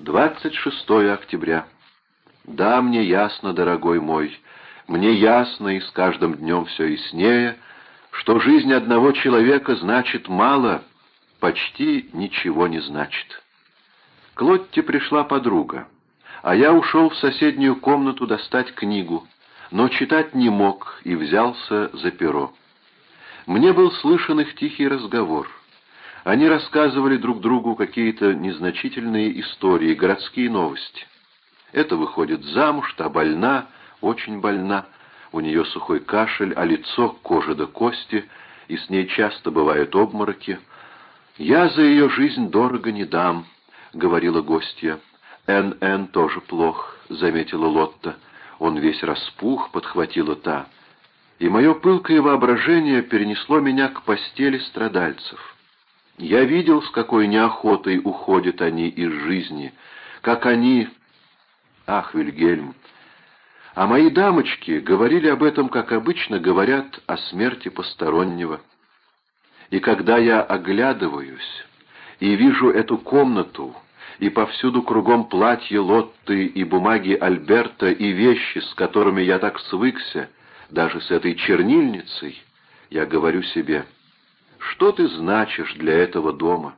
26 октября. Да, мне ясно, дорогой мой, мне ясно и с каждым днем все яснее, что жизнь одного человека значит мало, почти ничего не значит. К Лотте пришла подруга, а я ушел в соседнюю комнату достать книгу, но читать не мог и взялся за перо. Мне был слышен их тихий разговор — они рассказывали друг другу какие-то незначительные истории, городские новости. Это выходит замуж, та больна, очень больна, у нее сухой кашель, а лицо кожа до кости, и с ней часто бывают обмороки. «Я за ее жизнь дорого не дам», — говорила гостья. «Н.Н. тоже плох», — заметила Лотта. «Он весь распух», — подхватила та. И мое пылкое воображение перенесло меня к постели страдальцев. Я видел, с какой неохотой уходят они из жизни, как они... Ах, Вильгельм! А мои дамочки говорили об этом, как обычно говорят о смерти постороннего. И когда я оглядываюсь и вижу эту комнату, и повсюду кругом платья Лотты и бумаги Альберта и вещи, с которыми я так свыкся, даже с этой чернильницей, я говорю себе — что ты значишь для этого дома?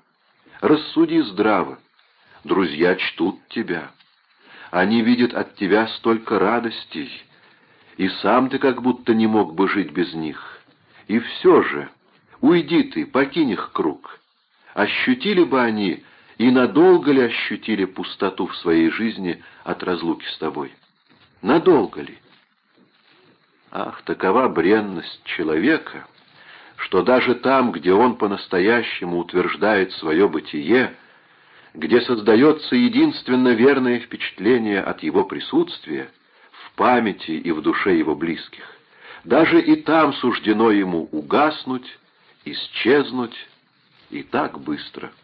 Рассуди здраво. Друзья чтут тебя. Они видят от тебя столько радостей, и сам ты как будто не мог бы жить без них. И все же, уйди ты, покинь их круг. Ощутили бы они, и надолго ли ощутили пустоту в своей жизни от разлуки с тобой? Надолго ли? Ах, такова бренность человека, что даже там, где он по-настоящему утверждает свое бытие, где создается единственно верное впечатление от его присутствия, в памяти и в душе его близких, даже и там суждено ему угаснуть, исчезнуть, и так быстро —